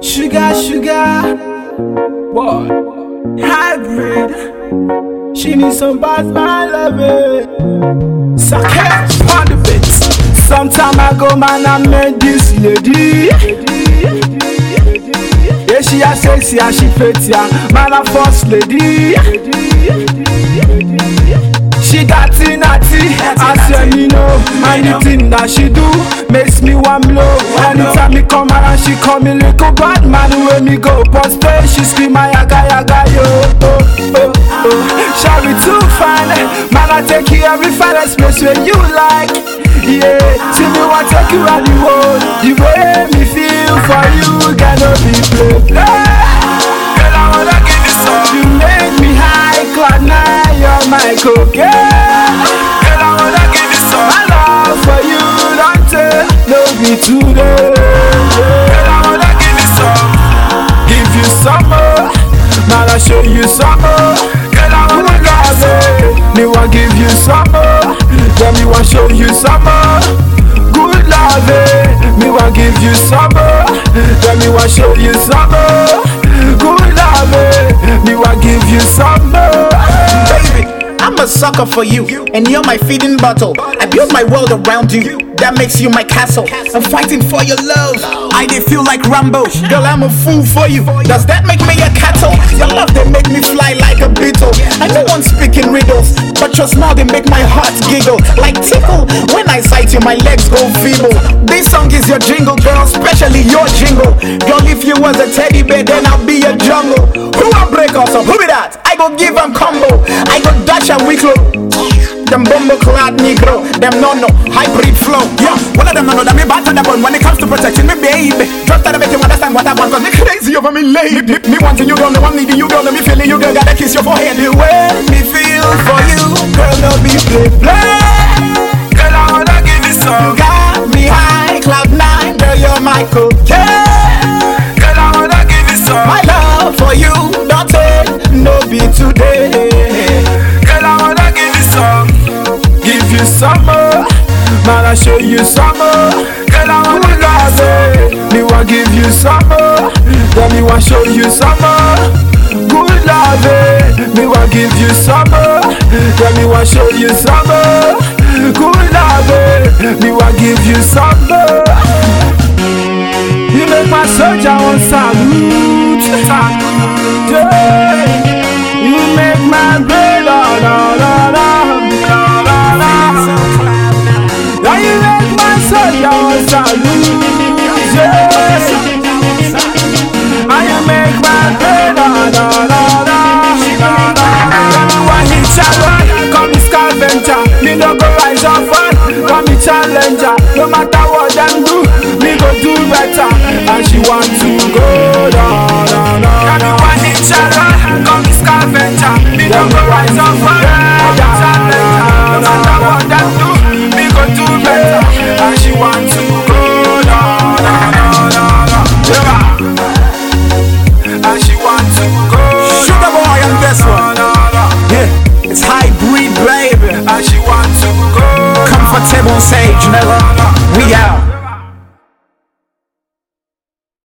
Sugar, sugar, boy, hybrid. She needs some bad man loving. Suck on the bit. Some time ago, man, I met this lady. Yeah, she a sexy, and she ya. Man, a first lady. She got it natty, I say me know Anything that she do makes me one blow Anytime me come around she call me little bad man When me go post pay she scream my yaga yaga yo oh, oh, oh. Shall we too fine? Man I take you every finest place where you like Yeah, see me want take you around the world The way me feel for you cannot be played Girl I wanna give you some. You make me high cloud nine You're my cocaine Girl I wanna give you some. My love for you don't tell No be today Man I show you some more Girl I wanna give Me want give you some more Then me want show you some more Good love eh. Me want give you some more Then me want show you some sucker for you, and you're my feeding bottle. I built my world around you, that makes you my castle. I'm fighting for your love. I did feel like Rambo. Girl, I'm a fool for you. Does that make me a cattle? Your love, they make me fly like a beetle. I know I'm speaking riddles, but your smile, they make my heart giggle. Like tickle, when I sight you, my legs go feeble. This song is your jingle, girl, especially your jingle. Girl, if you was a teddy bear, then I'll be a jungle. Who I break off some? Who be that? I go give 'em combo. I go dash and weaklo. Them bumbo clad negro, them no no Hibreed flow. Yeah, one of them no know that me bad to the bone when it comes to protecting me, baby. Just try to make you understand what I want, cause me crazy over me lady. Me, me wanting you don't know, needing you don't know, me feeling you, girl, gotta kiss your forehead. The way me feel for you, girl, no be play play. Girl I wanna give you You got me high, cloud nine, girl, you're my cocaine. I show you some more. Girl, I wanna love. Me want give you some more. Then me want show you some more. Good love it. Me want give you some more. Then me want show you some more. Good love it. Me want give you some more. You make my soldier on salute. Yeah. Soldier on salute. Yeah. And you make my oh, no, no, no, no, no. Everyone hit challenger, call me scavenger. Me no go rise up front, call me challenger. No matter what them do, me go do better. And she want to go down, Sage, nigga. We out.